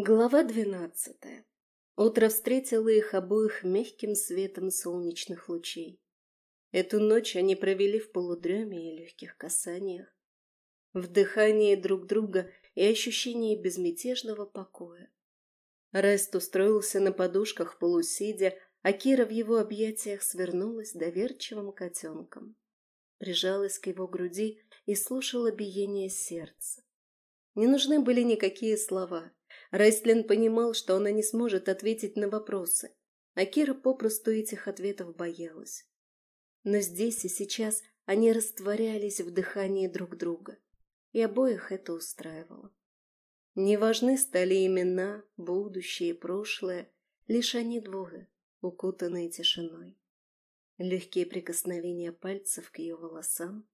Глава двенадцатая. Утро встретило их обоих мягким светом солнечных лучей. Эту ночь они провели в полудреме и легких касаниях, в дыхании друг друга и ощущении безмятежного покоя. Рест устроился на подушках полусидя, а Кира в его объятиях свернулась доверчивым котенком. Прижалась к его груди и слушала биение сердца. Не нужны были никакие слова — Райстлин понимал, что она не сможет ответить на вопросы, а Кира попросту этих ответов боялась. Но здесь и сейчас они растворялись в дыхании друг друга, и обоих это устраивало. Неважны стали имена, будущее и прошлое, лишь они двое, укутанные тишиной. Легкие прикосновения пальцев к ее волосам,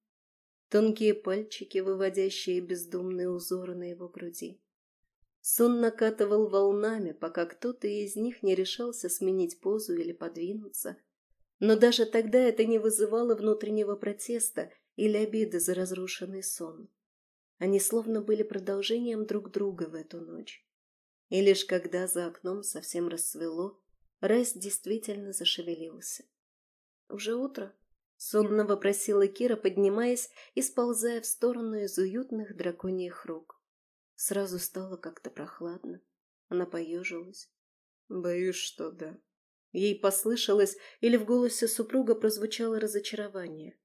тонкие пальчики, выводящие бездумные узоры на его груди. Сон накатывал волнами, пока кто-то из них не решался сменить позу или подвинуться. Но даже тогда это не вызывало внутреннего протеста или обиды за разрушенный сон. Они словно были продолжением друг друга в эту ночь. И лишь когда за окном совсем рассвело, Райс действительно зашевелился. «Уже утро?» — сонно вопросила Кира, поднимаясь и сползая в сторону из уютных драконьих рук. Сразу стало как-то прохладно. Она поежилась. Боюсь, что да. Ей послышалось, или в голосе супруга прозвучало разочарование.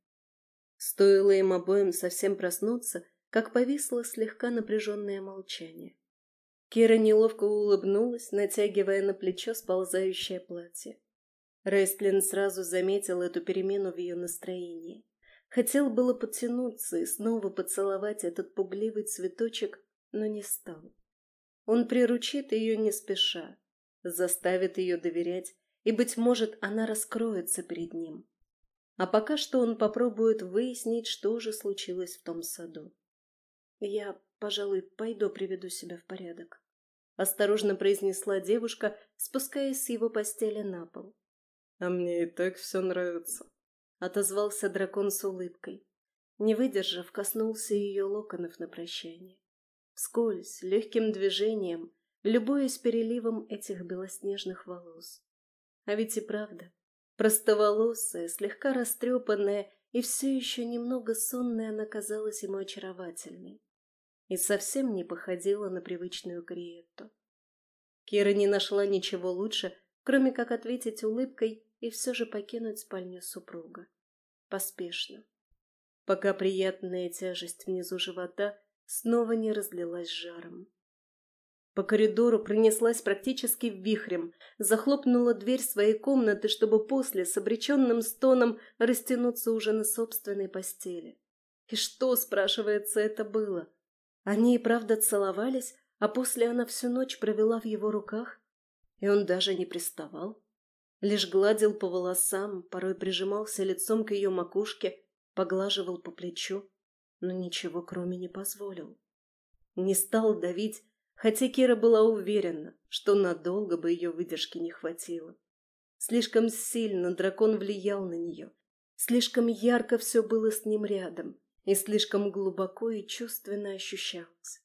Стоило им обоим совсем проснуться, как повисло слегка напряженное молчание. Кира неловко улыбнулась, натягивая на плечо сползающее платье. Рестлин сразу заметил эту перемену в ее настроении. Хотел было потянуться и снова поцеловать этот пугливый цветочек, но не стал. Он приручит ее не спеша, заставит ее доверять, и, быть может, она раскроется перед ним. А пока что он попробует выяснить, что же случилось в том саду. «Я, пожалуй, пойду приведу себя в порядок», — осторожно произнесла девушка, спускаясь с его постели на пол. «А мне и так все нравится», — отозвался дракон с улыбкой. Не выдержав, коснулся ее локонов на прощание вскользь, легким движением, любуясь переливом этих белоснежных волос. А ведь и правда, простоволосая, слегка растрепанная и все еще немного сонная она казалась ему очаровательной и совсем не походила на привычную Криетту. Кира не нашла ничего лучше, кроме как ответить улыбкой и все же покинуть спальню супруга. Поспешно. Пока приятная тяжесть внизу живота снова не разлилась жаром. По коридору пронеслась практически вихрем, захлопнула дверь своей комнаты, чтобы после с обреченным стоном растянуться уже на собственной постели. И что, спрашивается, это было? Они и правда целовались, а после она всю ночь провела в его руках? И он даже не приставал? Лишь гладил по волосам, порой прижимался лицом к ее макушке, поглаживал по плечу но ничего кроме не позволил. Не стал давить, хотя Кира была уверена, что надолго бы ее выдержки не хватило. Слишком сильно дракон влиял на нее, слишком ярко все было с ним рядом и слишком глубоко и чувственно ощущалось.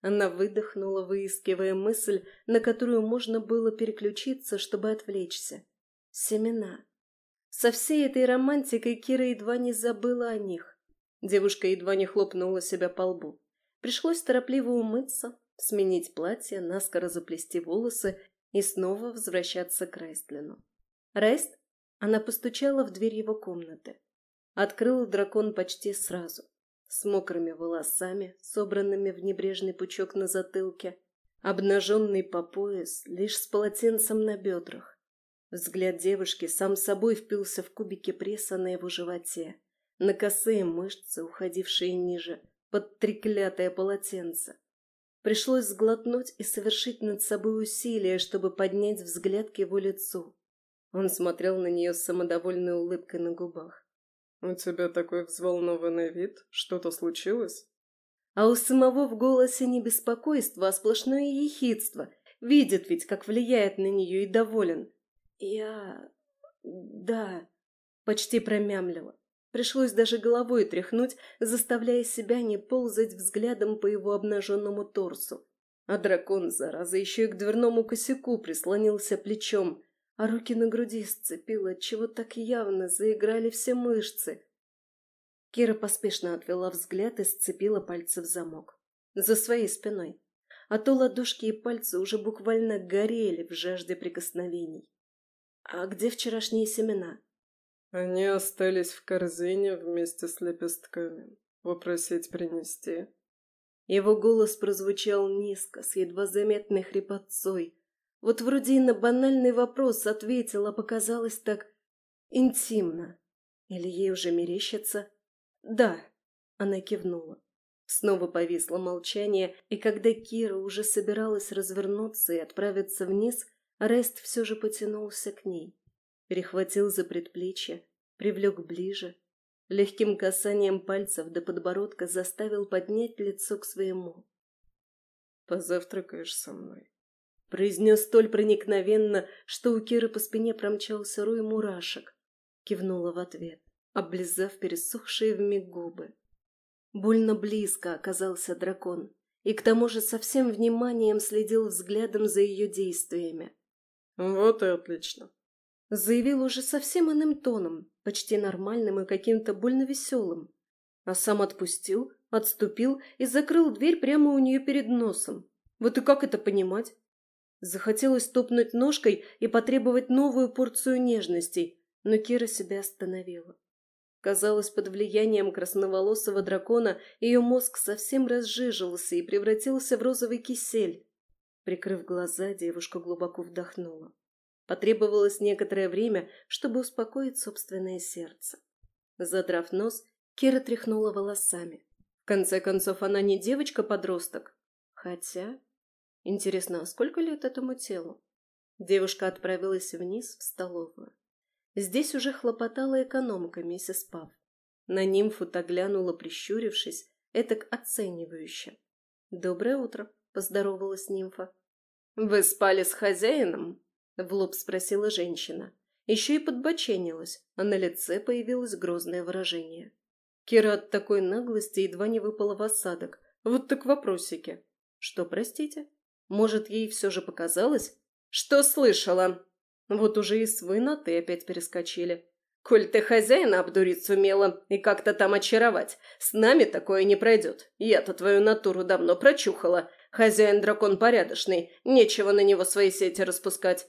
Она выдохнула, выискивая мысль, на которую можно было переключиться, чтобы отвлечься. Семена. Со всей этой романтикой Кира едва не забыла о них. Девушка едва не хлопнула себя по лбу. Пришлось торопливо умыться, сменить платье, наскоро заплести волосы и снова возвращаться к Райстлину. «Райст?» Она постучала в дверь его комнаты. Открыл дракон почти сразу, с мокрыми волосами, собранными в небрежный пучок на затылке, обнаженный по пояс, лишь с полотенцем на бедрах. Взгляд девушки сам собой впился в кубики пресса на его животе на косые мышцы, уходившие ниже, под треклятое полотенце. Пришлось сглотнуть и совершить над собой усилие, чтобы поднять взгляд к его лицу. Он смотрел на нее с самодовольной улыбкой на губах. «У тебя такой взволнованный вид. Что-то случилось?» А у самого в голосе не беспокойство, а сплошное ехидство. Видит ведь, как влияет на нее и доволен. «Я... да...» — почти промямлила. Пришлось даже головой тряхнуть, заставляя себя не ползать взглядом по его обнаженному торсу. А дракон, зараза, еще и к дверному косяку прислонился плечом, а руки на груди сцепил, отчего так явно заиграли все мышцы. Кира поспешно отвела взгляд и сцепила пальцы в замок. За своей спиной. А то ладошки и пальцы уже буквально горели в жажде прикосновений. А где вчерашние семена? Они остались в корзине вместе с лепестками. Попросить принести. Его голос прозвучал низко, с едва заметной хрипотцой. Вот вроде и на банальный вопрос ответила, а показалось так интимно. Или ей уже мерещится? Да, она кивнула. Снова повисло молчание, и когда Кира уже собиралась развернуться и отправиться вниз, Рест все же потянулся к ней. Перехватил за предплечье, привлек ближе, легким касанием пальцев до подбородка заставил поднять лицо к своему. «Позавтракаешь со мной?» Произнес столь проникновенно, что у Киры по спине промчался руй мурашек. Кивнула в ответ, облизав пересохшие вмиг губы. Больно близко оказался дракон, и к тому же со всем вниманием следил взглядом за ее действиями. «Вот и отлично», — заявил уже совсем иным тоном, почти нормальным и каким-то больно веселым. А сам отпустил, отступил и закрыл дверь прямо у нее перед носом. Вот и как это понимать? Захотелось топнуть ножкой и потребовать новую порцию нежностей, но Кира себя остановила. Казалось, под влиянием красноволосого дракона ее мозг совсем разжижился и превратился в розовый кисель. Прикрыв глаза, девушка глубоко вдохнула. Потребовалось некоторое время, чтобы успокоить собственное сердце. Задрав нос, Кира тряхнула волосами. В конце концов, она не девочка-подросток. Хотя... Интересно, а сколько лет этому телу? Девушка отправилась вниз в столовую. Здесь уже хлопотала экономка миссис Пав. На нимфу-то глянула, прищурившись, этак оценивающе. «Доброе утро», — поздоровалась нимфа. «Вы спали с хозяином?» — в лоб спросила женщина. Еще и подбоченилась, а на лице появилось грозное выражение. Кира от такой наглости едва не выпала в осадок. Вот так вопросики. «Что, простите?» Может, ей все же показалось? Что слышала? Вот уже и свы на «ты» опять перескочили. Коль ты хозяина обдурить сумела и как-то там очаровать, с нами такое не пройдет. Я-то твою натуру давно прочухала. Хозяин-дракон порядочный, нечего на него свои сети распускать.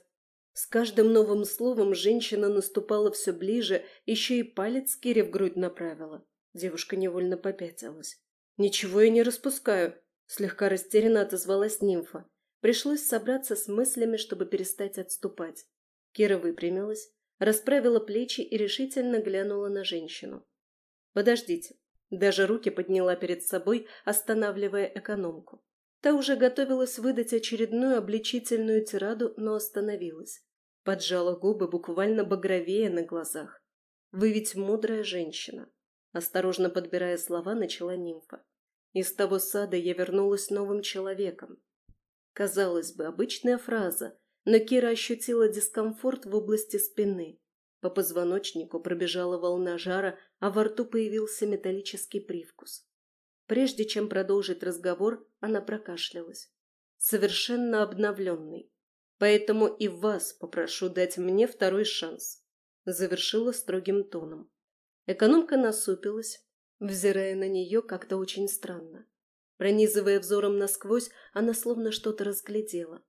С каждым новым словом женщина наступала все ближе, еще и палец Кире в грудь направила. Девушка невольно попятилась. «Ничего я не распускаю», — слегка растерянно отозвалась нимфа. Пришлось собраться с мыслями, чтобы перестать отступать. Кира выпрямилась, расправила плечи и решительно глянула на женщину. «Подождите». Даже руки подняла перед собой, останавливая экономку. Та уже готовилась выдать очередную обличительную тираду, но остановилась. Поджала губы, буквально багровее на глазах. «Вы ведь мудрая женщина», — осторожно подбирая слова, начала нимфа. «Из того сада я вернулась новым человеком, Казалось бы, обычная фраза, но Кира ощутила дискомфорт в области спины. По позвоночнику пробежала волна жара, а во рту появился металлический привкус. Прежде чем продолжить разговор, она прокашлялась. Совершенно обновленный. Поэтому и вас попрошу дать мне второй шанс. Завершила строгим тоном. Экономка насупилась, взирая на нее как-то очень странно. Пронизывая взором насквозь, она словно что-то разглядела.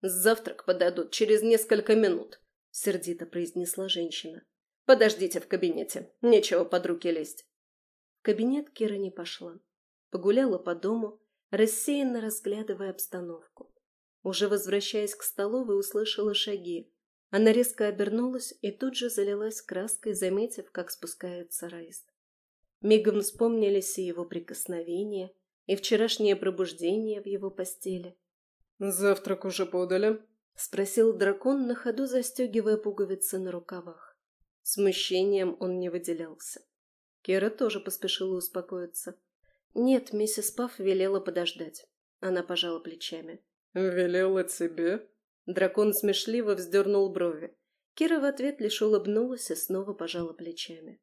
«Завтрак подадут через несколько минут», — сердито произнесла женщина. «Подождите в кабинете. Нечего под руки лезть». В кабинет Кира не пошла. Погуляла по дому, рассеянно разглядывая обстановку. Уже возвращаясь к столовой, услышала шаги. Она резко обернулась и тут же залилась краской, заметив, как спускается Райст. Мигом вспомнились и его прикосновения, и вчерашнее пробуждение в его постели. «Завтрак уже подали?» — спросил дракон, на ходу застегивая пуговицы на рукавах. Смущением он не выделялся. Кера тоже поспешила успокоиться. «Нет, миссис Пафф велела подождать». Она пожала плечами. «Велела тебе?» Дракон смешливо вздернул брови. Кира в ответ лишь улыбнулась и снова пожала плечами.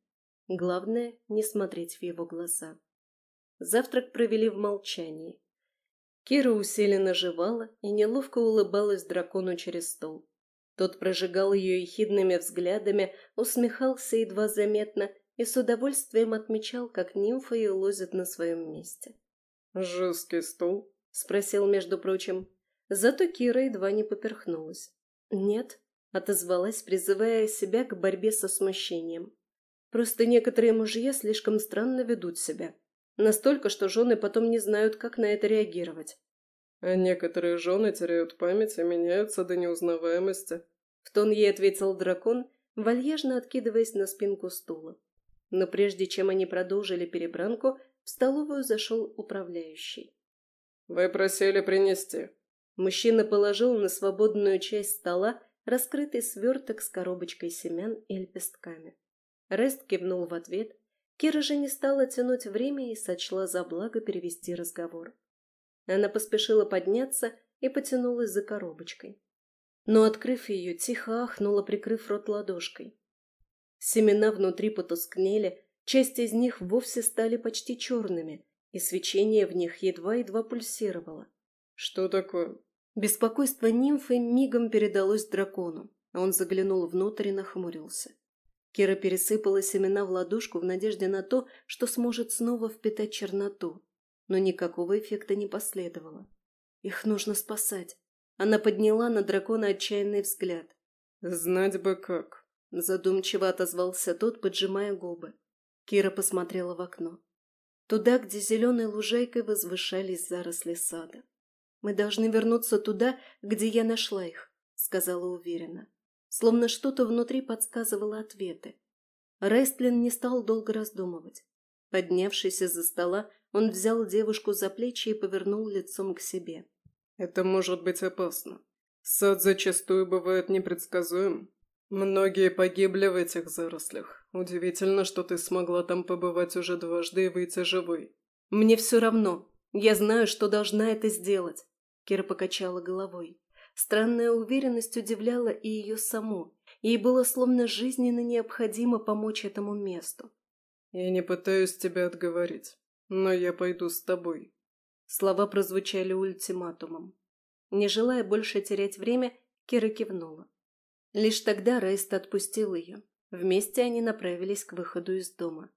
Главное — не смотреть в его глаза. Завтрак провели в молчании. Кира усиленно жевала и неловко улыбалась дракону через стол. Тот прожигал ее ехидными взглядами, усмехался едва заметно и с удовольствием отмечал, как нимфа ее лозит на своем месте. «Жесткий стол?» — спросил, между прочим. Зато Кира едва не поперхнулась. «Нет», — отозвалась, призывая себя к борьбе со смущением. «Просто некоторые мужья слишком странно ведут себя. Настолько, что жены потом не знают, как на это реагировать. А некоторые жены теряют память и меняются до неузнаваемости. В тон ей ответил дракон, вальяжно откидываясь на спинку стула. Но прежде чем они продолжили перебранку, в столовую зашел управляющий. «Вы просили принести». Мужчина положил на свободную часть стола раскрытый сверток с коробочкой семян и лепестками. Рест кивнул в ответ. Кира же не стала тянуть время и сочла за благо перевести разговор. Она поспешила подняться и потянулась за коробочкой. Но, открыв ее, тихо ахнула, прикрыв рот ладошкой. Семена внутри потускнели, часть из них вовсе стали почти черными, и свечение в них едва-едва пульсировало. «Что такое?» Беспокойство нимфы мигом передалось дракону, он заглянул внутрь и нахмурился. Кира пересыпала семена в ладошку в надежде на то, что сможет снова впитать черноту, но никакого эффекта не последовало. Их нужно спасать. Она подняла на дракона отчаянный взгляд. «Знать бы как», — задумчиво отозвался тот, поджимая губы. Кира посмотрела в окно. Туда, где зеленой лужайкой возвышались заросли сада. «Мы должны вернуться туда, где я нашла их», — сказала уверенно. Словно что-то внутри подсказывало ответы. Рестлин не стал долго раздумывать. Поднявшись из-за стола, он взял девушку за плечи и повернул лицом к себе. «Это может быть опасно. Сад зачастую бывает непредсказуем. Многие погибли в этих зарослях. Удивительно, что ты смогла там побывать уже дважды и выйти живой». «Мне все равно. Я знаю, что должна это сделать», — Кира покачала головой. Странная уверенность удивляла и ее саму. Ей было словно жизненно необходимо помочь этому месту. «Я не пытаюсь тебя отговорить. «Но я пойду с тобой». Слова прозвучали ультиматумом. Не желая больше терять время, Кира кивнула. Лишь тогда Рейст отпустил ее. Вместе они направились к выходу из дома.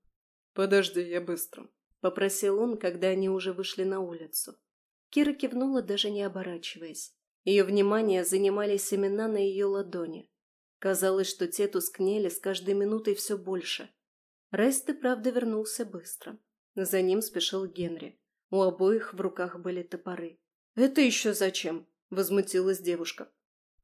«Подожди, я быстро», — попросил он, когда они уже вышли на улицу. Кира кивнула, даже не оборачиваясь. Ее внимание занимали семена на ее ладони. Казалось, что те тускнели с каждой минутой все больше. Рейст и правда вернулся быстро. За ним спешил Генри. У обоих в руках были топоры. «Это еще зачем?» – возмутилась девушка.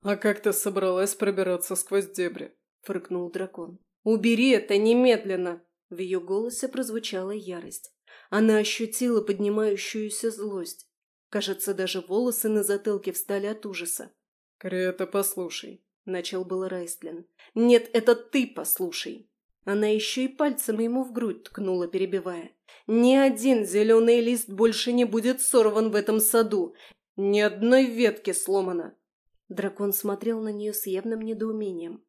«А как ты собралась пробираться сквозь дебри?» – фыркнул дракон. «Убери это немедленно!» В ее голосе прозвучала ярость. Она ощутила поднимающуюся злость. Кажется, даже волосы на затылке встали от ужаса. «Крета, послушай», — начал был Райстлин. «Нет, это ты послушай!» Она еще и пальцем ему в грудь ткнула, перебивая. Ни один зеленый лист больше не будет сорван в этом саду. Ни одной ветки сломано. Дракон смотрел на нее с явным недоумением.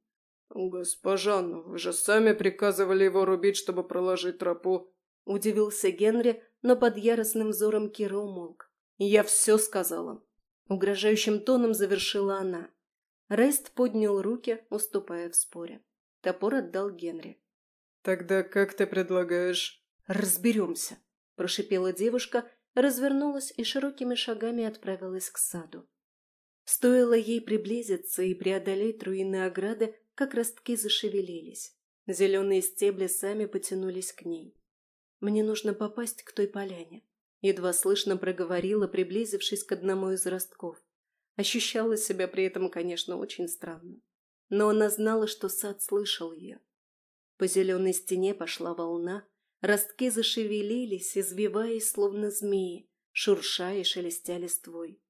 «Госпожа, ну вы же сами приказывали его рубить, чтобы проложить тропу». Удивился Генри, но под яростным взором Кира умолк. «Я все сказала». Угрожающим тоном завершила она. Рест поднял руки, уступая в споре. Топор отдал Генри. «Тогда как ты предлагаешь?» «Разберемся», – прошипела девушка, развернулась и широкими шагами отправилась к саду. Стоило ей приблизиться и преодолеть руины ограды, как ростки зашевелились. Зеленые стебли сами потянулись к ней. «Мне нужно попасть к той поляне», — едва слышно проговорила, приблизившись к одному из ростков. Ощущала себя при этом, конечно, очень странно. Но она знала, что сад слышал ее. По зеленой стене пошла волна, Ростки зашевелились, извиваясь, словно змеи, шурша и шелестя листвой.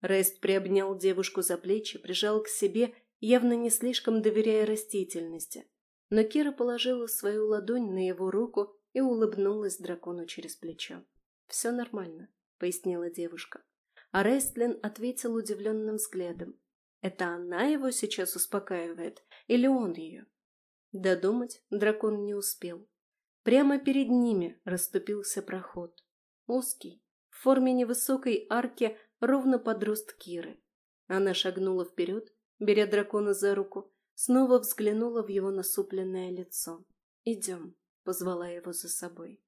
Рест приобнял девушку за плечи, прижал к себе, явно не слишком доверяя растительности. Но Кира положила свою ладонь на его руку и улыбнулась дракону через плечо. «Все нормально», — пояснила девушка. А Рестлин ответил удивленным взглядом. «Это она его сейчас успокаивает? Или он ее?» Додумать дракон не успел. Прямо перед ними расступился проход. Узкий, в форме невысокой арки ровно под рост Киры. Она шагнула вперед, беря дракона за руку, снова взглянула в его насупленное лицо. «Идем», — позвала его за собой.